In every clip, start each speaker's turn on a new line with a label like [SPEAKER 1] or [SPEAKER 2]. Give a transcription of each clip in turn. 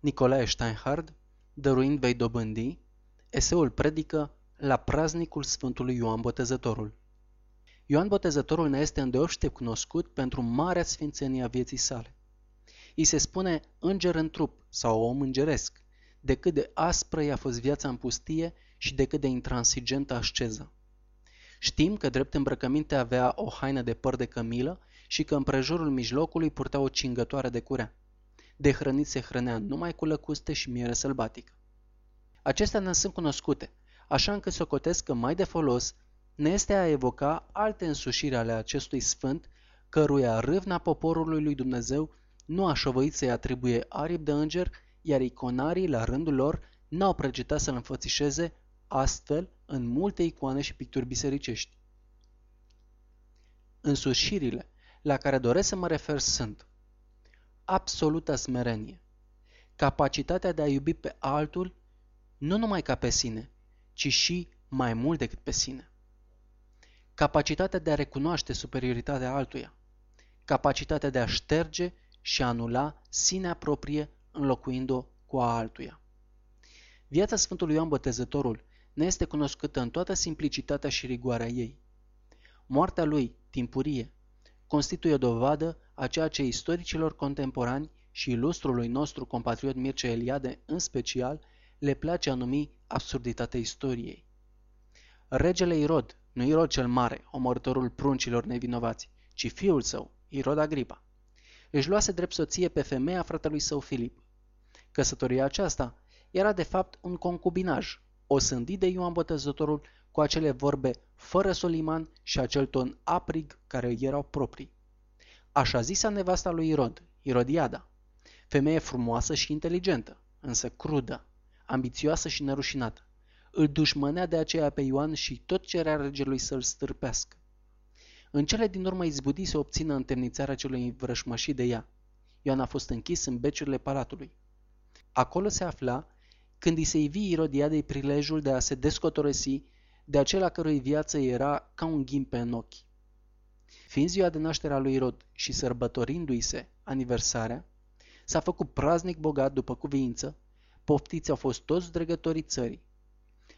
[SPEAKER 1] Nicolae Steinhard, dăruind vei dobândi, eseul predică la praznicul Sfântului Ioan Botezătorul. Ioan Botezătorul ne este îndeopște cunoscut pentru marea sfințenie a vieții sale. I se spune înger în trup sau om îngeresc, de cât de aspră i-a fost viața în pustie și de cât de intransigentă asceză. Știm că drept îmbrăcăminte avea o haină de păr de cămilă și că împrejurul mijlocului purta o cingătoare de curea. De hrănit se hrănea numai cu lăcuste și miere sălbatică. Acestea ne sunt cunoscute, așa încât socotesc că mai de folos ne este a evoca alte însușiri ale acestui sfânt, căruia râvna poporului lui Dumnezeu nu a șovăit să-i atribuie aripi de înger, iar iconarii, la rândul lor, n-au pregetat să-l înfățișeze astfel în multe icoane și picturi bisericești. Însușirile la care doresc să mă refer sunt absoluta smerenie, capacitatea de a iubi pe altul nu numai ca pe sine, ci și mai mult decât pe sine. Capacitatea de a recunoaște superioritatea altuia, capacitatea de a șterge și anula sinea proprie înlocuind-o cu a altuia. Viața Sfântului Ioan Botezătorul ne este cunoscută în toată simplicitatea și rigoarea ei. Moartea lui, timpurie, constituie o dovadă a ceea ce istoricilor contemporani și ilustrului nostru compatriot Mircea Eliade în special le place a numi absurditatea istoriei. Regele Irod, nu Irod cel mare, omorătorul pruncilor nevinovați, ci fiul său, Irod Agripa, își luase drept soție pe femeia fratelui său Filip. Căsătoria aceasta era de fapt un concubinaj, o sândit de Ioan Botezătorul cu acele vorbe fără soliman și acel ton aprig care erau proprii. Așa zisa nevasta lui Irod, Irodiada, femeie frumoasă și inteligentă, însă crudă, ambițioasă și nerușinată. Îl dușmănea de aceea pe Ioan și tot cerea regelui să-l stârpească. În cele din urmă izbudi să obțină întemnițarea celui vrășmășit de ea. Ioan a fost închis în beciurile palatului. Acolo se afla când îi se ivi Irodiadei prilejul de a se descotoresi de acela cărui viață era ca un ghimpe în ochi. Fiind ziua de naștere a lui Irod și sărbătorindu-i se aniversarea, s-a făcut praznic bogat după cuviință, poftiți au fost toți dregătorii țării.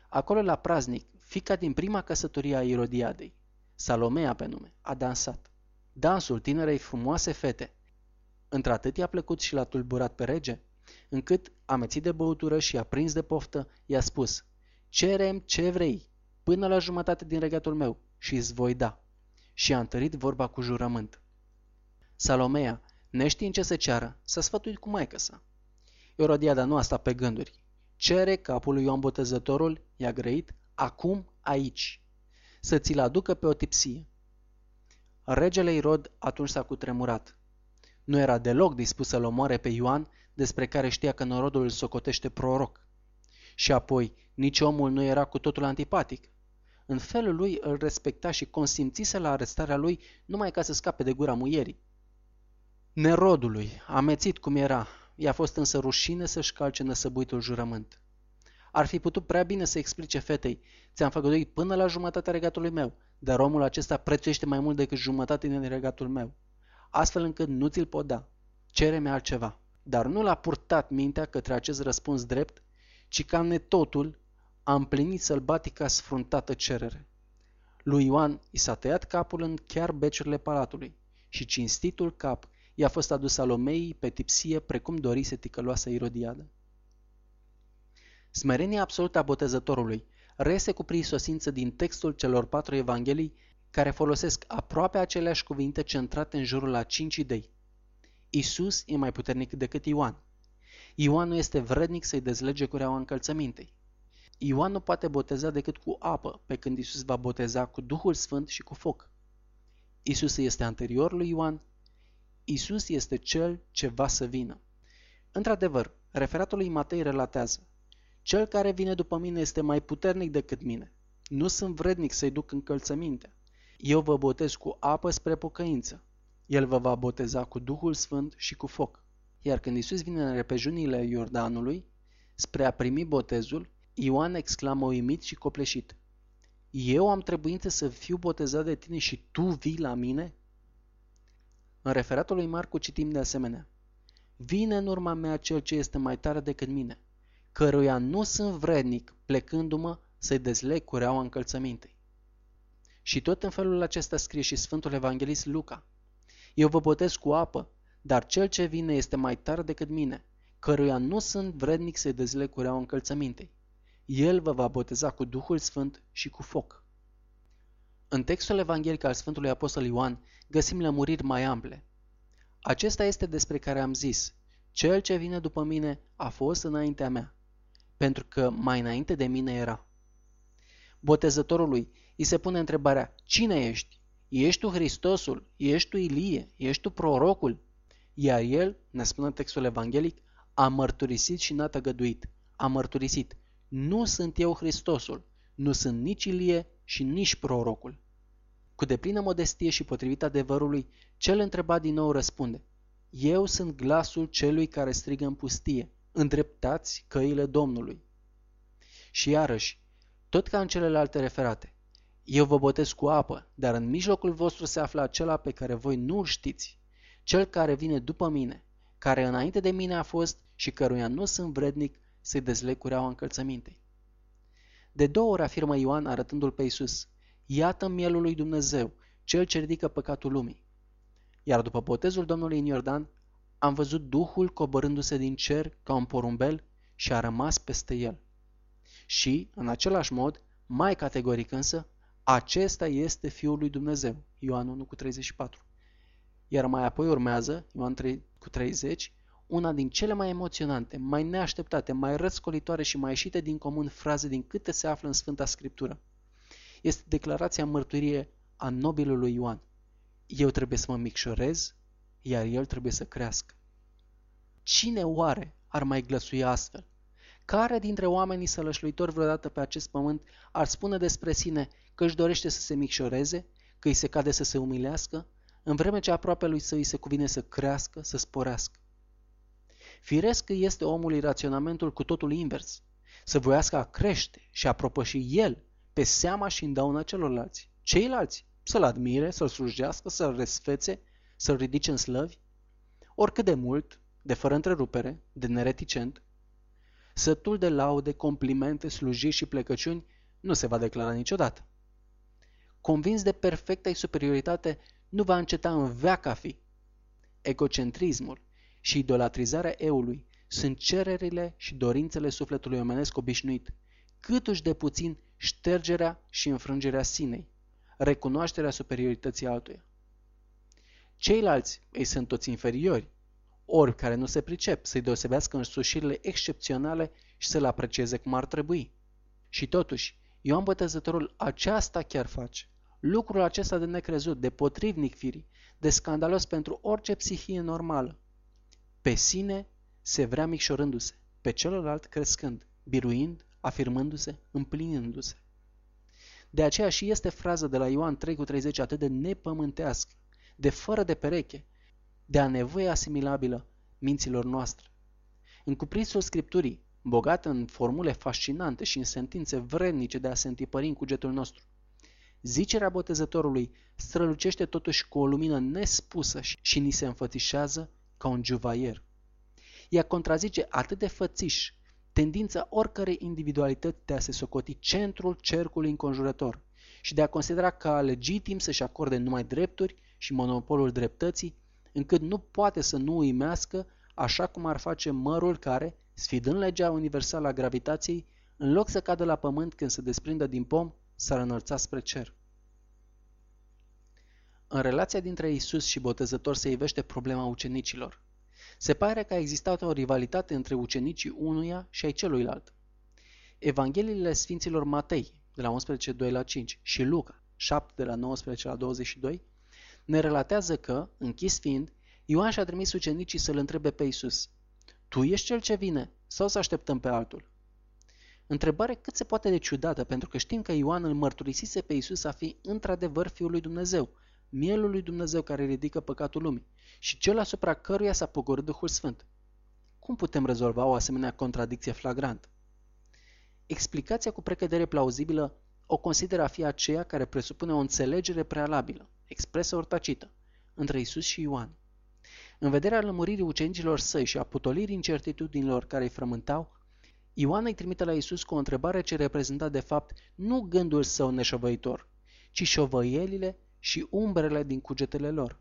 [SPEAKER 1] Acolo la praznic, fica din prima căsătorie a Irodiadei, Salomea pe nume, a dansat. Dansul tinerei frumoase fete, într-atât i-a plăcut și l-a tulburat pe rege, încât, amețit de băutură și aprins de poftă, i-a spus, Cerem ce vrei, până la jumătate din regatul meu și îți voi da. Și a întărit vorba cu jurământ. Salomea, neștiind ce să ceară, s-a sfătuit cu maică sa. Erodiada nu a stat pe gânduri. Cere capul lui Ioan Botezătorul, i-a grăit, acum, aici, să ți-l aducă pe o tipsie. Regele Irod atunci s-a cutremurat. Nu era deloc dispus să-l omoare pe Ioan, despre care știa că norodul îl socotește proroc. Și apoi, nici omul nu era cu totul antipatic. În felul lui îl respecta și consimțise la arestarea lui numai ca să scape de gura muierii. Nerodului, amețit cum era, i-a fost însă rușine să-și calce năsăbuitul jurământ. Ar fi putut prea bine să explice fetei, ți-am făgăduit până la jumătatea regatului meu, dar omul acesta prețuiește mai mult decât jumătate din regatul meu, astfel încât nu ți-l pot da. Cere-mi altceva. Dar nu l-a purtat mintea către acest răspuns drept, ci ca netotul a împlinit sălbatica sfruntată cerere. Lui Ioan i s-a tăiat capul în chiar beciurile palatului și cinstitul cap i-a fost adus Salomei pe tipsie precum dorise ticăloasa Irodiadă. Smerenia absolută a botezătorului reiese cu prisosință din textul celor patru evanghelii care folosesc aproape aceleași cuvinte centrate în jurul la cinci idei. Isus e mai puternic decât Ioan. Ioan nu este vrednic să-i dezlege cureaua încălțămintei. Ioan nu poate boteza decât cu apă, pe când Isus va boteza cu Duhul Sfânt și cu foc. Isus este anterior lui Ioan. Isus este cel ce va să vină. Într-adevăr, referatul lui Matei relatează Cel care vine după mine este mai puternic decât mine. Nu sunt vrednic să-i duc încălțăminte. Eu vă botez cu apă spre pocăință. El vă va boteza cu Duhul Sfânt și cu foc. Iar când Isus vine în repejunile Iordanului, spre a primi botezul, Ioan exclamă uimit și copleșit. Eu am trebuință să fiu botezat de tine și tu vii la mine? În referatul lui Marcu citim de asemenea. vine în urma mea cel ce este mai tare decât mine, căruia nu sunt vrednic, plecându-mă, să-i dezleg cureaua încălțămintei. Și tot în felul acesta scrie și Sfântul Evanghelist Luca. Eu vă botez cu apă, dar cel ce vine este mai tare decât mine, căruia nu sunt vrednic să-i dezleg cureaua încălțămintei. El vă va boteza cu Duhul Sfânt și cu foc. În textul evanghelic al Sfântului Apostol Ioan găsim lămuriri mai ample. Acesta este despre care am zis, cel ce vine după mine a fost înaintea mea, pentru că mai înainte de mine era. Botezătorului îi se pune întrebarea, cine ești? Ești tu Hristosul? Ești tu Ilie? Ești tu prorocul? Iar el, ne spune textul evanghelic, a mărturisit și n-a tăgăduit. A mărturisit, nu sunt eu Hristosul, nu sunt nici Ilie și nici prorocul. Cu deplină modestie și potrivit adevărului, cel întrebat din nou răspunde, Eu sunt glasul celui care strigă în pustie, îndreptați căile Domnului. Și iarăși, tot ca în celelalte referate, eu vă botez cu apă, dar în mijlocul vostru se află acela pe care voi nu știți, cel care vine după mine, care înainte de mine a fost și căruia nu sunt vrednic să-i dezleg cureaua încălțămintei. De două ori afirmă Ioan arătându-l pe Iisus, Iată mielul lui Dumnezeu, cel ce ridică păcatul lumii. Iar după botezul Domnului în Iordan, am văzut Duhul coborându-se din cer ca un porumbel și a rămas peste el. Și, în același mod, mai categoric însă, acesta este Fiul lui Dumnezeu, Ioan 1 cu 34. Iar mai apoi urmează, Ioan 3 cu 30, una din cele mai emoționante, mai neașteptate, mai răscolitoare și mai ieșite din comun fraze din câte se află în Sfânta Scriptură. Este declarația mărturie a nobilului Ioan. Eu trebuie să mă micșorez, iar el trebuie să crească. Cine oare ar mai glăsui astfel? Care dintre oamenii sălășluitori vreodată pe acest pământ ar spune despre sine că își dorește să se micșoreze, că îi se cade să se umilească, în vreme ce aproape lui să îi se cuvine să crească, să sporească? Firesc că este omului raționamentul cu totul invers, să voiască a crește și a propăși el pe seama și în dauna celorlalți. Ceilalți să-l admire, să-l slujească, să-l resfețe, să-l ridice în slăvi, oricât de mult, de fără întrerupere, de nereticent, sătul de laude, complimente, slujiri și plecăciuni nu se va declara niciodată. Convins de perfecta superioritate, nu va înceta în veac a fi. Egocentrismul și idolatrizarea eului sunt cererile și dorințele sufletului omenesc obișnuit, câtuși de puțin ștergerea și înfrângerea sinei, recunoașterea superiorității altuia. Ceilalți îi sunt toți inferiori, ori care nu se pricep să-i deosebească însușirile excepționale și să-l aprecieze cum ar trebui. Și totuși, Ioan Bătăzătorul aceasta chiar face. Lucrul acesta de necrezut, de potrivnic firii, de scandalos pentru orice psihie normală. Pe sine se vrea micșorându-se, pe celălalt crescând, biruind, afirmându-se, împlinindu-se. De aceea și este fraza de la Ioan 3 cu 30 atât de nepământească, de fără de pereche, de a nevoie asimilabilă minților noastre. În cuprinsul Scripturii, bogat în formule fascinante și în sentințe vrednice de a se întipări în cugetul nostru, zicerea botezătorului strălucește totuși cu o lumină nespusă și ni se înfățișează ca un juvaier. Ea contrazice atât de fățiș tendința oricărei individualități de a se socoti centrul cercului înconjurător și de a considera ca legitim să-și acorde numai drepturi și monopolul dreptății, încât nu poate să nu uimească așa cum ar face mărul care, sfidând legea universală a gravitației, în loc să cadă la pământ când se desprindă din pom, s-ar înălța spre cer. În relația dintre Isus și botezător se ivește problema ucenicilor. Se pare că a existat o rivalitate între ucenicii unuia și ai celuilalt. Evangheliile Sfinților Matei, de la 11, 2 la 5, și Luca, 7, de la 19 la 22, ne relatează că, închis fiind, Ioan și-a trimis ucenicii să-l întrebe pe Isus, Tu ești cel ce vine sau să așteptăm pe altul? Întrebare cât se poate de ciudată, pentru că știm că Ioan îl mărturisise pe Isus a fi într-adevăr Fiul lui Dumnezeu, mielul lui Dumnezeu care ridică păcatul lumii și cel asupra căruia s-a pogorât Duhul Sfânt. Cum putem rezolva o asemenea contradicție flagrantă? Explicația cu precădere plauzibilă o consideră a fi aceea care presupune o înțelegere prealabilă, expresă ori tacită, între Isus și Ioan. În vederea lămuririi ucenicilor săi și a putolirii incertitudinilor care îi frământau, Ioan îi trimite la Isus cu o întrebare ce reprezenta de fapt nu gândul său neșovăitor, ci șovăielile și umbrele din cugetele lor.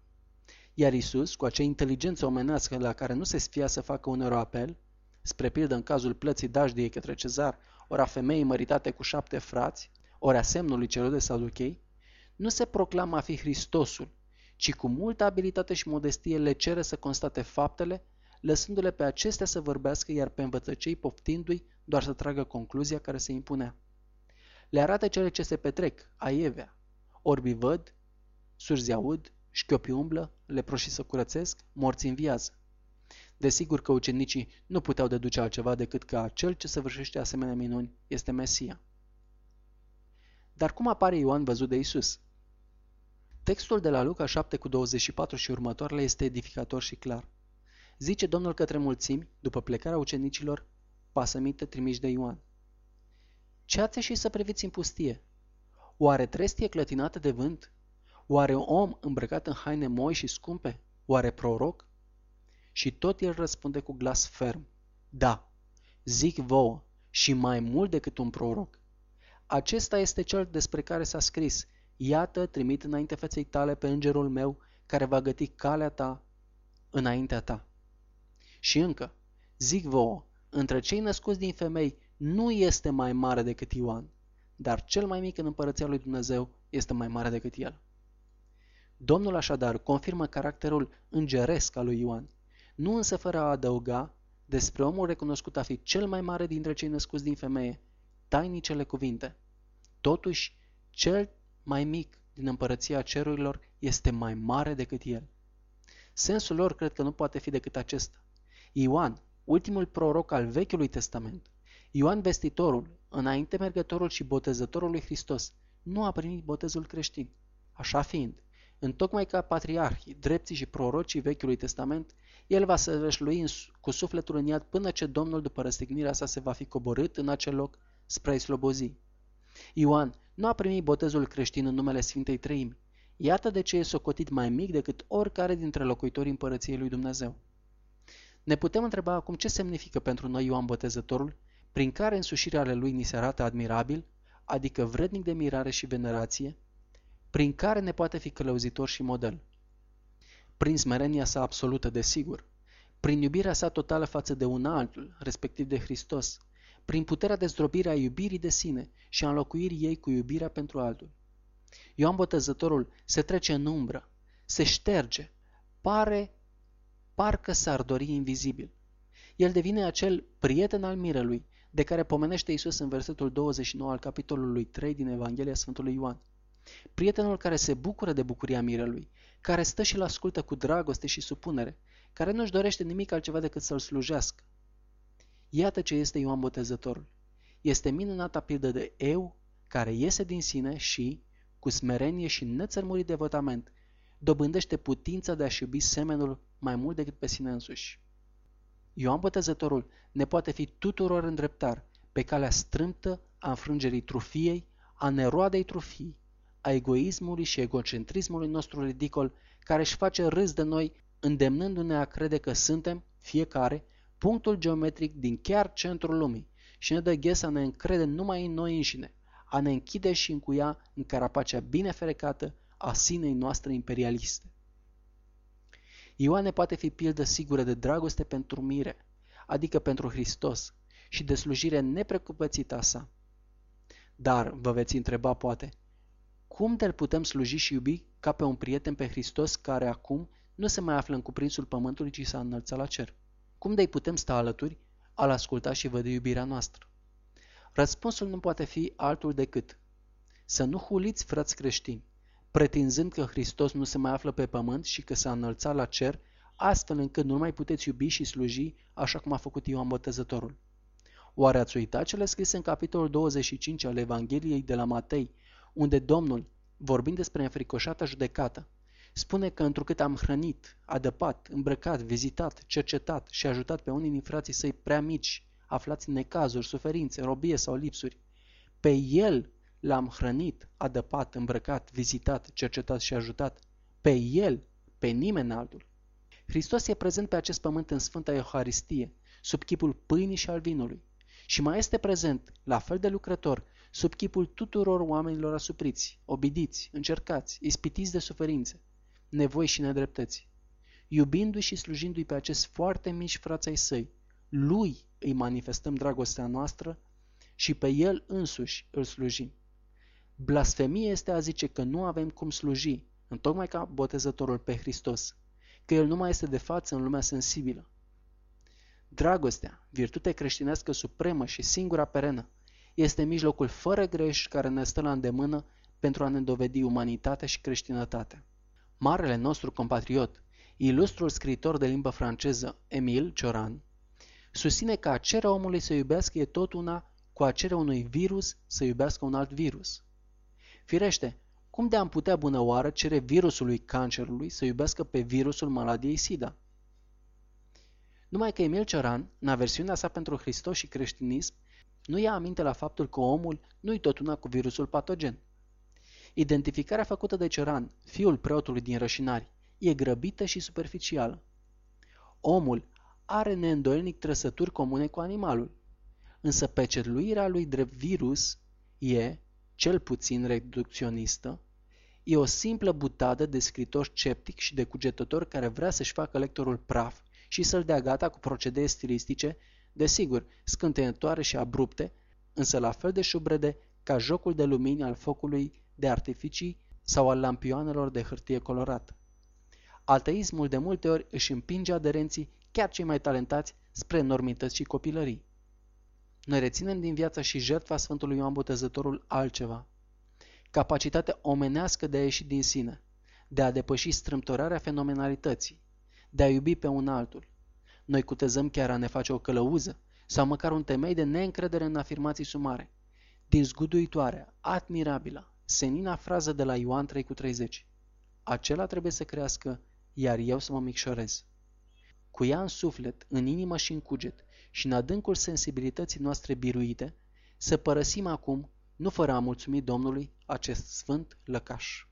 [SPEAKER 1] Iar Isus, cu acea inteligență omenească la care nu se sfia să facă un apel, spre pildă în cazul plății dajdiei către cezar, ori a femeii măritate cu șapte frați, ori a semnului celor de Saduchei, nu se proclamă a fi Hristosul, ci cu multă abilitate și modestie le cere să constate faptele, lăsându-le pe acestea să vorbească, iar pe învățăcei poftindu-i doar să tragă concluzia care se impunea. Le arată cele ce se petrec, aievea. Orbii văd, surzi aud, șchiopii umblă, leproșii să curățesc, morții înviază. Desigur că ucenicii nu puteau deduce altceva decât că acel ce săvârșește asemenea minuni este Mesia. Dar cum apare Ioan văzut de Isus? Textul de la Luca 7 cu 24 și următoarele este edificator și clar. Zice Domnul către mulțimi, după plecarea ucenicilor, pasămite trimiși de Ioan. Ce ați ieșit să priviți în pustie? Oare trestie clătinată de vânt? Oare om îmbrăcat în haine moi și scumpe? Oare proroc? Și tot el răspunde cu glas ferm. Da, zic vouă, și mai mult decât un proroc. Acesta este cel despre care s-a scris, Iată, trimit înainte feței tale pe îngerul meu, care va găti calea ta înaintea ta. Și încă, zic vouă, între cei născuți din femei nu este mai mare decât Ioan, dar cel mai mic în împărăția lui Dumnezeu este mai mare decât el. Domnul așadar confirmă caracterul îngeresc al lui Ioan, nu însă fără a adăuga despre omul recunoscut a fi cel mai mare dintre cei născuți din femeie, tainicele cuvinte. Totuși, cel mai mic din împărăția cerurilor este mai mare decât el. Sensul lor cred că nu poate fi decât acesta. Ioan, ultimul proroc al Vechiului Testament, Ioan vestitorul, înainte mergătorul și botezătorul lui Hristos, nu a primit botezul creștin. Așa fiind, întocmai ca patriarhii, drepții și prorocii Vechiului Testament, el va săvârșlui cu sufletul în iad până ce Domnul, după răstignirea sa, se va fi coborât în acel loc spre slobozi. Ioan nu a primit botezul creștin în numele Sfintei Treimi. Iată de ce e socotit mai mic decât oricare dintre locuitorii împărăției lui Dumnezeu. Ne putem întreba acum ce semnifică pentru noi Ioan Botezătorul, prin care însușirea ale lui ni se arată admirabil, adică vrednic de mirare și venerație, prin care ne poate fi călăuzitor și model. Prin smerenia sa absolută, desigur, prin iubirea sa totală față de un altul, respectiv de Hristos, prin puterea de zdrobire a iubirii de sine și a înlocuirii ei cu iubirea pentru altul. Ioan Botezătorul se trece în umbră, se șterge, pare, parcă s-ar dori invizibil. El devine acel prieten al mirelui, de care pomenește Isus în versetul 29 al capitolului 3 din Evanghelia Sfântului Ioan. Prietenul care se bucură de bucuria mirelui, care stă și-l ascultă cu dragoste și supunere, care nu-și dorește nimic altceva decât să-l slujească. Iată ce este Ioan Botezătorul. Este minunata pildă de eu care iese din sine și, cu smerenie și nețărmurit devotament, dobândește putința de a-și iubi semenul mai mult decât pe sine însuși. Ioan Botezătorul ne poate fi tuturor îndreptar pe calea strâmtă a înfrângerii trufiei, a neroadei trufii, a egoismului și egocentrismului nostru ridicol care își face râs de noi, îndemnându-ne a crede că suntem, fiecare, punctul geometric din chiar centrul lumii și ne dă ghe să ne încredem numai în noi înșine, a ne închide și încuia în carapacea bine ferecată a sinei noastre imperialiste. Ioane poate fi pildă sigură de dragoste pentru mire, adică pentru Hristos, și de slujire neprecupățită a sa. Dar, vă veți întreba poate, cum de putem sluji și iubi ca pe un prieten pe Hristos care acum nu se mai află în cuprinsul pământului, ci s-a înălțat la cer? Cum de putem sta alături, al asculta și văd iubirea noastră? Răspunsul nu poate fi altul decât să nu huliți, frați creștini, pretinzând că Hristos nu se mai află pe pământ și că s-a înălțat la cer, astfel încât nu mai puteți iubi și sluji așa cum a făcut Ioan Botezătorul. Oare ați uitat cele scrise în capitolul 25 al Evangheliei de la Matei, unde Domnul, vorbind despre înfricoșata judecată, spune că întrucât am hrănit, adăpat, îmbrăcat, vizitat, cercetat și ajutat pe unii din frații săi prea mici, aflați în necazuri, suferințe, robie sau lipsuri, pe El l-am hrănit, adăpat, îmbrăcat, vizitat, cercetat și ajutat. Pe El, pe nimeni altul. Hristos e prezent pe acest pământ în Sfânta Euharistie, sub chipul pâinii și al vinului. Și mai este prezent, la fel de lucrător, sub chipul tuturor oamenilor asupriți, obidiți, încercați, ispitiți de suferințe, nevoi și nedreptăți. Iubindu-i și slujindu-i pe acest foarte mici frații săi, lui îi manifestăm dragostea noastră și pe el însuși îl slujim. Blasfemie este a zice că nu avem cum sluji, întocmai ca botezătorul pe Hristos, că el nu mai este de față în lumea sensibilă. Dragostea, virtute creștinească supremă și singura perenă, este mijlocul fără greș care ne stă la îndemână pentru a ne dovedi umanitatea și creștinătatea. Marele nostru compatriot, ilustrul scriitor de limbă franceză Emile Cioran, susține că a cere omului să iubească e tot una cu a cere unui virus să iubească un alt virus. Firește, cum de am putea bună oară cere virusului cancerului să iubească pe virusul maladiei SIDA? Numai că Emil Cioran, în aversiunea sa pentru Hristos și creștinism, nu ia aminte la faptul că omul nu-i tot una cu virusul patogen. Identificarea făcută de Cioran, fiul preotului din Rășinari, e grăbită și superficială. Omul are neîndoielnic trăsături comune cu animalul, însă peceruirea lui drept virus e, cel puțin reducționistă, e o simplă butadă de scritor sceptic și de cugetător care vrea să-și facă lectorul praf și să-l dea gata cu procedee stilistice, desigur, scânteietoare și abrupte, însă la fel de șubrede ca jocul de lumini al focului de artificii sau al lampioanelor de hârtie colorată. Ateismul de multe ori își împinge aderenții, chiar cei mai talentați, spre normități și copilării. Noi reținem din viața și jertfa Sfântului Ioan Botezătorul altceva. Capacitatea omenească de a ieși din sine, de a depăși strâmtorarea fenomenalității, de a iubi pe un altul. Noi cutezăm chiar a ne face o călăuză sau măcar un temei de neîncredere în afirmații sumare. Din zguduitoarea, admirabilă, senina frază de la Ioan 3 cu 30. Acela trebuie să crească, iar eu să mă micșorez. Cu ea în suflet, în inimă și în cuget și în adâncul sensibilității noastre biruite, să părăsim acum, nu fără a mulțumi Domnului, acest sfânt lăcaș.